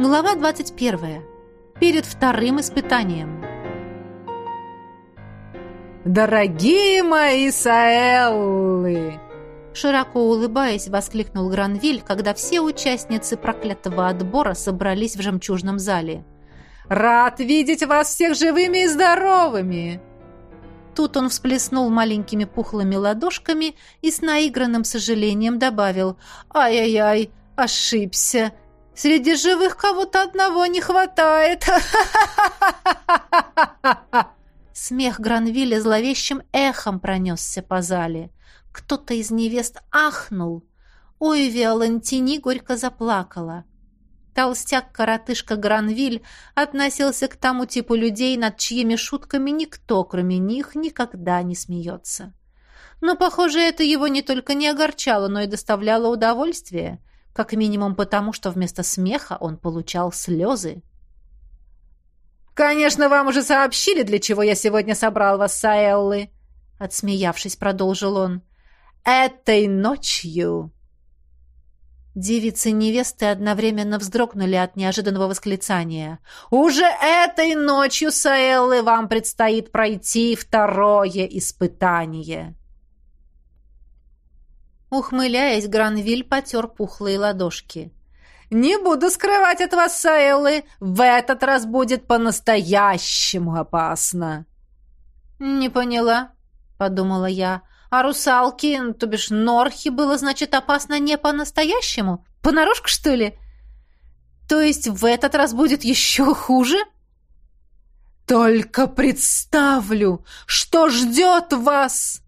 Глава 21. Перед вторым испытанием. «Дорогие мои Саэллы!» Широко улыбаясь, воскликнул Гранвиль, когда все участницы проклятого отбора собрались в жемчужном зале. «Рад видеть вас всех живыми и здоровыми!» Тут он всплеснул маленькими пухлыми ладошками и с наигранным сожалением добавил «Ай-яй-яй, ошибся! Среди живых кого-то одного не хватает!» Смех Гранвилля зловещим эхом пронесся по зале. Кто-то из невест ахнул. Ой, Виолантини горько заплакала. Толстяк-коротышка Гранвиль относился к тому типу людей, над чьими шутками никто, кроме них, никогда не смеется. Но, похоже, это его не только не огорчало, но и доставляло удовольствие, как минимум потому, что вместо смеха он получал слезы. «Конечно, вам уже сообщили, для чего я сегодня собрал вас, Саэллы!» Отсмеявшись, продолжил он. «Этой ночью...» Девицы-невесты одновременно вздрогнули от неожиданного восклицания. «Уже этой ночью, Саэллы, вам предстоит пройти второе испытание!» Ухмыляясь, Гранвиль потер пухлые ладошки. «Не буду скрывать от вас, Саэллы, в этот раз будет по-настоящему опасно!» «Не поняла», — подумала я. А русалки, то бишь норхи, было, значит, опасно не по-настоящему? Понарошку, что ли? То есть в этот раз будет еще хуже? «Только представлю, что ждет вас!»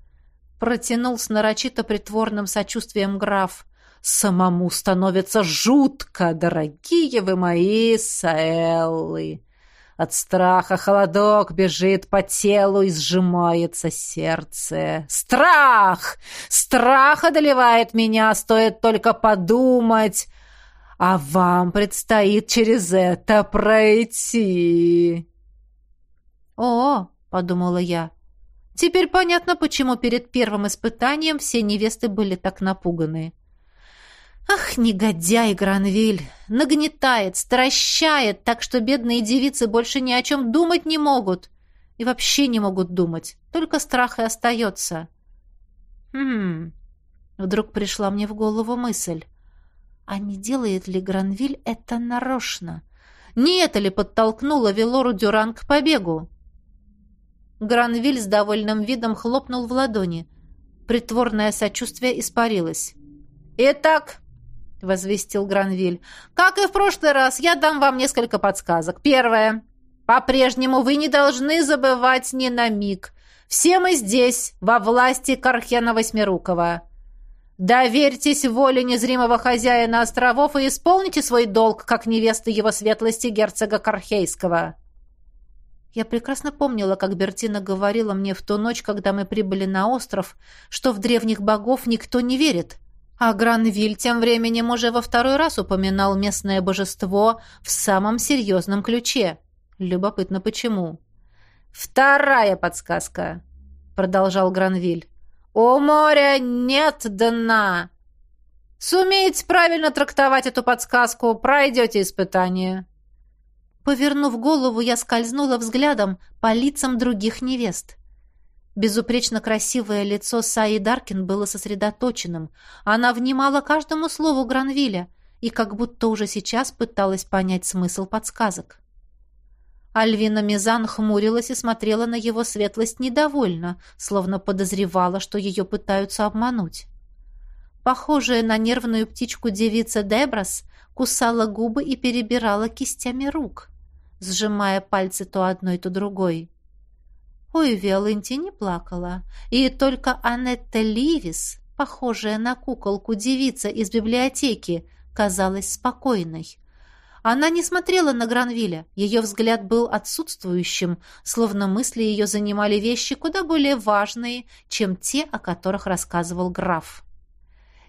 Протянул с нарочито притворным сочувствием граф. «Самому становится жутко, дорогие вы мои Саэллы!» От страха холодок бежит по телу и сжимается сердце. Страх! Страх одолевает меня, стоит только подумать. А вам предстоит через это пройти. О, подумала я. Теперь понятно, почему перед первым испытанием все невесты были так напуганы. Ах, негодяй Гранвиль! Нагнетает, стращает, так что бедные девицы больше ни о чем думать не могут. И вообще не могут думать. Только страх и остается. Хм... Вдруг пришла мне в голову мысль. А не делает ли Гранвиль это нарочно? Не это ли подтолкнуло Велору Дюран к побегу? Гранвиль с довольным видом хлопнул в ладони. Притворное сочувствие испарилось. «Итак, — возвестил Гранвиль. «Как и в прошлый раз, я дам вам несколько подсказок. Первое. По-прежнему вы не должны забывать ни на миг. Все мы здесь, во власти Кархена Восьмирукова. Доверьтесь воле незримого хозяина островов и исполните свой долг, как невеста его светлости герцога Кархейского». Я прекрасно помнила, как Бертина говорила мне в ту ночь, когда мы прибыли на остров, что в древних богов никто не верит — а Гранвиль тем временем уже во второй раз упоминал местное божество в самом серьезном ключе. Любопытно, почему. «Вторая подсказка», — продолжал Гранвиль. «У моря нет дна. Сумеете правильно трактовать эту подсказку, пройдете испытание». Повернув голову, я скользнула взглядом по лицам других невест. Безупречно красивое лицо Саи Даркин было сосредоточенным. Она внимала каждому слову Гранвиля и как будто уже сейчас пыталась понять смысл подсказок. Альвина Мизан хмурилась и смотрела на его светлость недовольно, словно подозревала, что ее пытаются обмануть. Похожая на нервную птичку девица Деброс кусала губы и перебирала кистями рук, сжимая пальцы то одной, то другой. Ой, Виоленти не плакала. И только Анетта Ливис, похожая на куколку девица из библиотеки, казалась спокойной. Она не смотрела на Гранвиля. Ее взгляд был отсутствующим, словно мысли ее занимали вещи куда более важные, чем те, о которых рассказывал граф.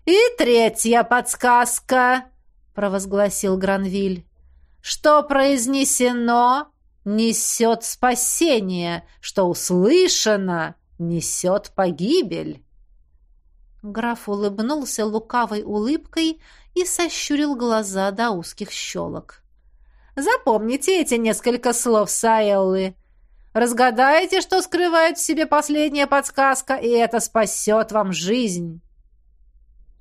«И третья подсказка!» — провозгласил Гранвиль. «Что произнесено, несет спасение, что услышано, несет погибель. Граф улыбнулся лукавой улыбкой и сощурил глаза до узких щелок. Запомните эти несколько слов Саэллы. Разгадайте, что скрывает в себе последняя подсказка, и это спасет вам жизнь».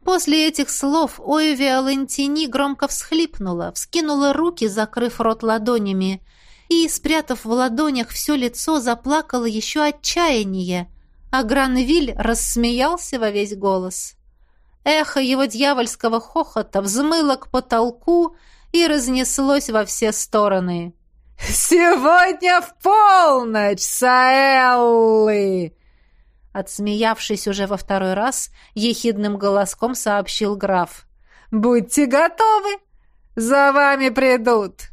После этих слов Ойвия Лентини громко всхлипнула, вскинула руки, закрыв рот ладонями, и, спрятав в ладонях все лицо, заплакала еще отчаяние, а Гранвиль рассмеялся во весь голос. Эхо его дьявольского хохота взмыло к потолку и разнеслось во все стороны. «Сегодня в полночь, Саэллы!» Отсмеявшись уже во второй раз, ехидным голоском сообщил граф. «Будьте готовы! За вами придут!»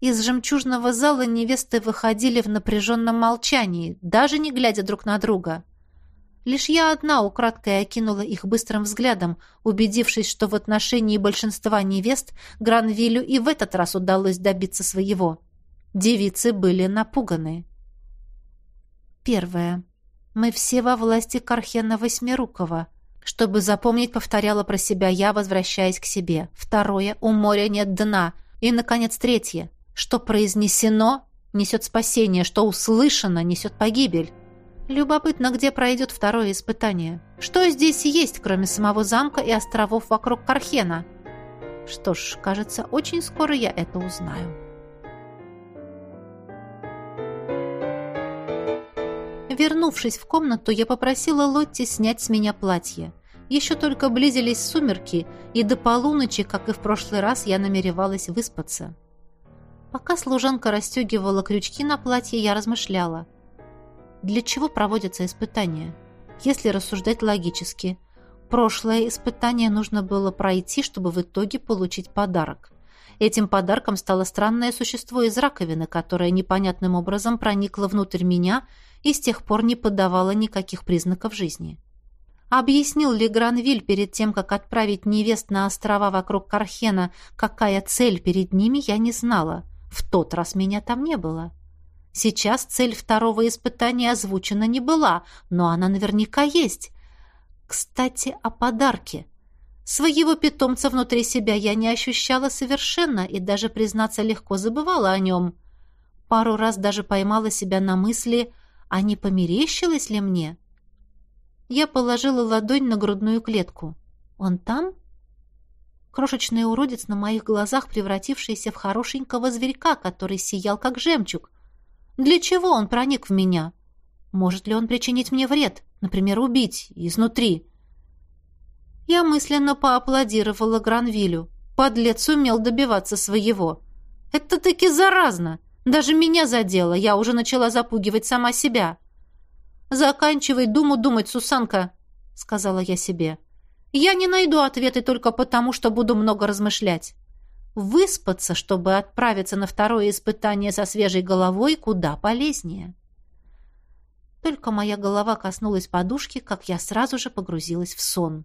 Из жемчужного зала невесты выходили в напряженном молчании, даже не глядя друг на друга. Лишь я одна украдкой окинула их быстрым взглядом, убедившись, что в отношении большинства невест Гранвилю и в этот раз удалось добиться своего. Девицы были напуганы. Первое. Мы все во власти Кархена Восьмирукова. Чтобы запомнить, повторяла про себя я, возвращаясь к себе. Второе. У моря нет дна. И, наконец, третье. Что произнесено, несет спасение, что услышано, несет погибель. Любопытно, где пройдет второе испытание. Что здесь есть, кроме самого замка и островов вокруг Кархена? Что ж, кажется, очень скоро я это узнаю. Вернувшись в комнату, я попросила Лотти снять с меня платье. Еще только близились сумерки, и до полуночи, как и в прошлый раз, я намеревалась выспаться. Пока служанка расстегивала крючки на платье, я размышляла. Для чего проводятся испытания? Если рассуждать логически, прошлое испытание нужно было пройти, чтобы в итоге получить подарок. Этим подарком стало странное существо из раковины, которое непонятным образом проникло внутрь меня и с тех пор не подавало никаких признаков жизни. Объяснил ли Гранвиль перед тем, как отправить невест на острова вокруг Кархена, какая цель перед ними, я не знала. В тот раз меня там не было. Сейчас цель второго испытания озвучена не была, но она наверняка есть. Кстати, о подарке. Своего питомца внутри себя я не ощущала совершенно и даже, признаться, легко забывала о нем. Пару раз даже поймала себя на мысли, а не померещилось ли мне? Я положила ладонь на грудную клетку. «Он там?» Крошечный уродец на моих глазах, превратившийся в хорошенького зверька, который сиял как жемчуг. Для чего он проник в меня? Может ли он причинить мне вред, например, убить изнутри? Я мысленно поаплодировала Гранвилю. Подлец умел добиваться своего. Это таки заразно. Даже меня задело, я уже начала запугивать сама себя. «Заканчивай думу думать, Сусанка», — сказала я себе. Я не найду ответы только потому, что буду много размышлять. Выспаться, чтобы отправиться на второе испытание со свежей головой, куда полезнее. Только моя голова коснулась подушки, как я сразу же погрузилась в сон.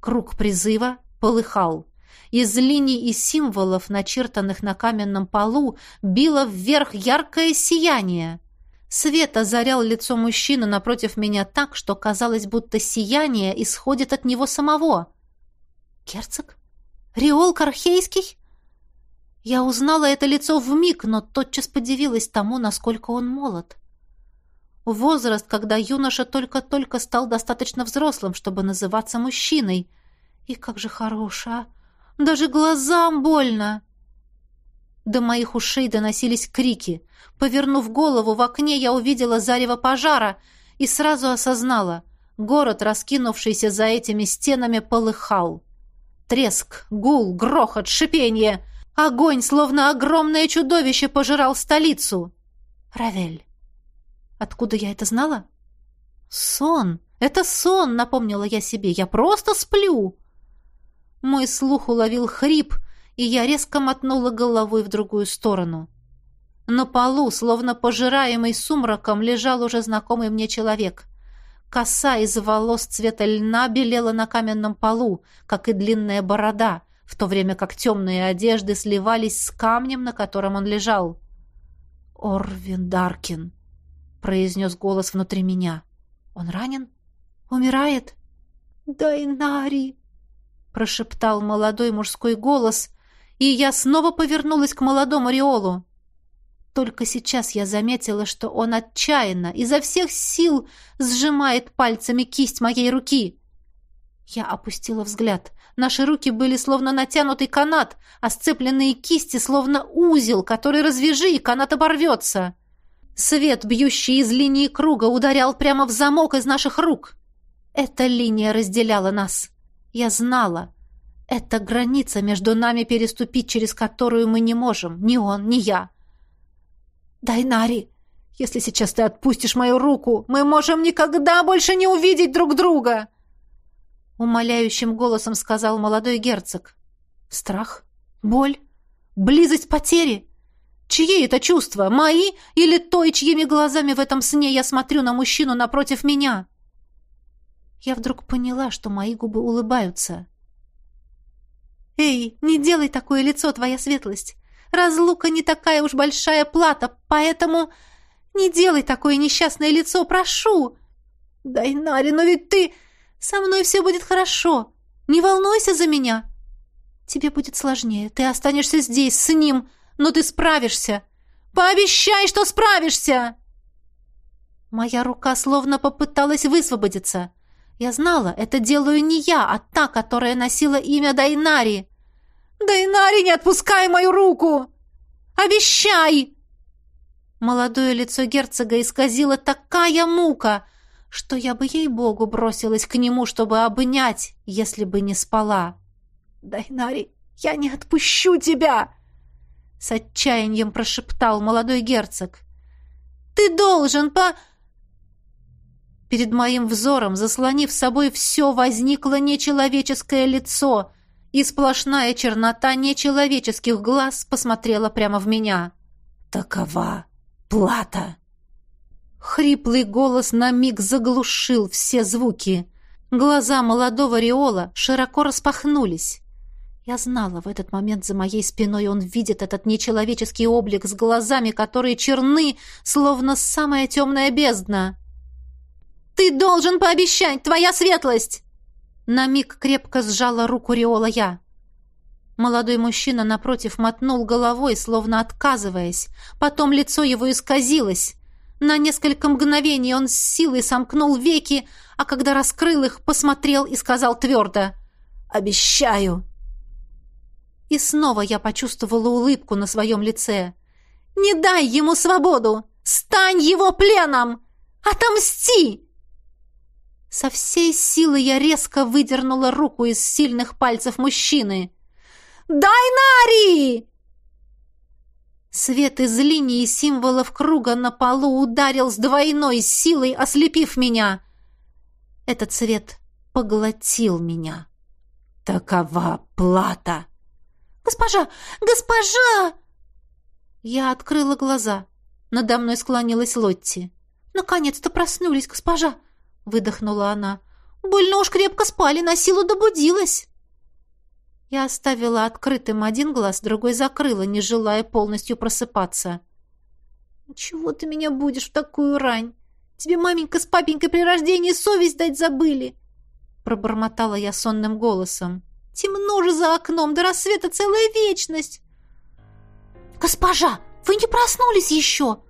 Круг призыва полыхал. Из линий и символов, начертанных на каменном полу, било вверх яркое сияние. Свет озарял лицо мужчины напротив меня так, что казалось, будто сияние исходит от него самого. «Герцог? Риол Кархейский?» Я узнала это лицо в миг, но тотчас подивилась тому, насколько он молод. Возраст, когда юноша только-только стал достаточно взрослым, чтобы называться мужчиной. И как же хорош, а! Даже глазам больно! До моих ушей доносились крики. Повернув голову, в окне я увидела зарево пожара и сразу осознала. Город, раскинувшийся за этими стенами, полыхал. Треск, гул, грохот, шипение. Огонь, словно огромное чудовище, пожирал столицу. Равель. Откуда я это знала? Сон. Это сон, напомнила я себе. Я просто сплю. Мой слух уловил хрип — и я резко мотнула головой в другую сторону. На полу, словно пожираемый сумраком, лежал уже знакомый мне человек. Коса из волос цвета льна белела на каменном полу, как и длинная борода, в то время как темные одежды сливались с камнем, на котором он лежал. «Орвин Даркин», — произнес голос внутри меня. «Он ранен? Умирает?» «Дайнари», — прошептал молодой мужской голос, и я снова повернулась к молодому Риолу. Только сейчас я заметила, что он отчаянно, изо всех сил сжимает пальцами кисть моей руки. Я опустила взгляд. Наши руки были словно натянутый канат, а сцепленные кисти словно узел, который развяжи, и канат оборвется. Свет, бьющий из линии круга, ударял прямо в замок из наших рук. Эта линия разделяла нас. Я знала. Это граница между нами переступить, через которую мы не можем, ни он, ни я. «Дайнари, если сейчас ты отпустишь мою руку, мы можем никогда больше не увидеть друг друга!» Умоляющим голосом сказал молодой герцог. «Страх? Боль? Близость потери? Чьи это чувства? Мои или той, чьими глазами в этом сне я смотрю на мужчину напротив меня?» Я вдруг поняла, что мои губы улыбаются. «Эй, не делай такое лицо, твоя светлость! Разлука не такая уж большая плата, поэтому не делай такое несчастное лицо, прошу!» «Дайнари, но ведь ты...» «Со мной все будет хорошо. Не волнуйся за меня!» «Тебе будет сложнее. Ты останешься здесь, с ним, но ты справишься. Пообещай, что справишься!» Моя рука словно попыталась высвободиться. Я знала, это делаю не я, а та, которая носила имя Дайнари. «Дайнари, не отпускай мою руку! Обещай!» Молодое лицо герцога исказило такая мука, что я бы, ей-богу, бросилась к нему, чтобы обнять, если бы не спала. «Дайнари, я не отпущу тебя!» С отчаянием прошептал молодой герцог. «Ты должен по...» Перед моим взором, заслонив собой все, возникло нечеловеческое лицо, и сплошная чернота нечеловеческих глаз посмотрела прямо в меня. «Такова плата!» Хриплый голос на миг заглушил все звуки. Глаза молодого Риола широко распахнулись. Я знала, в этот момент за моей спиной он видит этот нечеловеческий облик с глазами, которые черны, словно самая темная бездна. «Ты должен пообещать, твоя светлость!» На миг крепко сжала руку Риола я. Молодой мужчина напротив мотнул головой, словно отказываясь. Потом лицо его исказилось. На несколько мгновений он с силой сомкнул веки, а когда раскрыл их, посмотрел и сказал твердо «Обещаю!» И снова я почувствовала улыбку на своем лице. «Не дай ему свободу! Стань его пленом! Отомсти!» Со всей силы я резко выдернула руку из сильных пальцев мужчины. «Дайнари!» Свет из линии символов круга на полу ударил с двойной силой, ослепив меня. Этот свет поглотил меня. Такова плата. «Госпожа! Госпожа!» Я открыла глаза. Надо мной склонилась Лотти. «Наконец-то проснулись, госпожа!» — выдохнула она. «Больно уж крепко спали, на силу добудилась». Я оставила открытым один глаз, другой закрыла, не желая полностью просыпаться. «Чего ты меня будешь в такую рань? Тебе маменька с папенькой при рождении совесть дать забыли!» Пробормотала я сонным голосом. «Темно же за окном, до рассвета целая вечность!» «Госпожа, вы не проснулись еще?»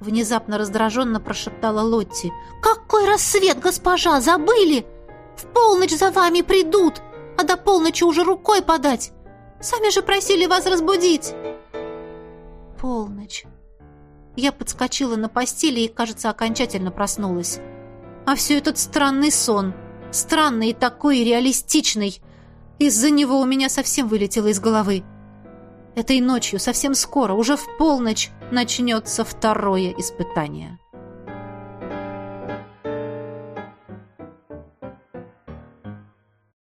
Внезапно раздраженно прошептала Лотти. «Какой рассвет, госпожа! Забыли! В полночь за вами придут, а до полночи уже рукой подать! Сами же просили вас разбудить!» «Полночь!» Я подскочила на постели и, кажется, окончательно проснулась. А все этот странный сон. Странный и такой реалистичный. Из-за него у меня совсем вылетело из головы. Этой ночью, совсем скоро, уже в полночь, начнется второе испытание.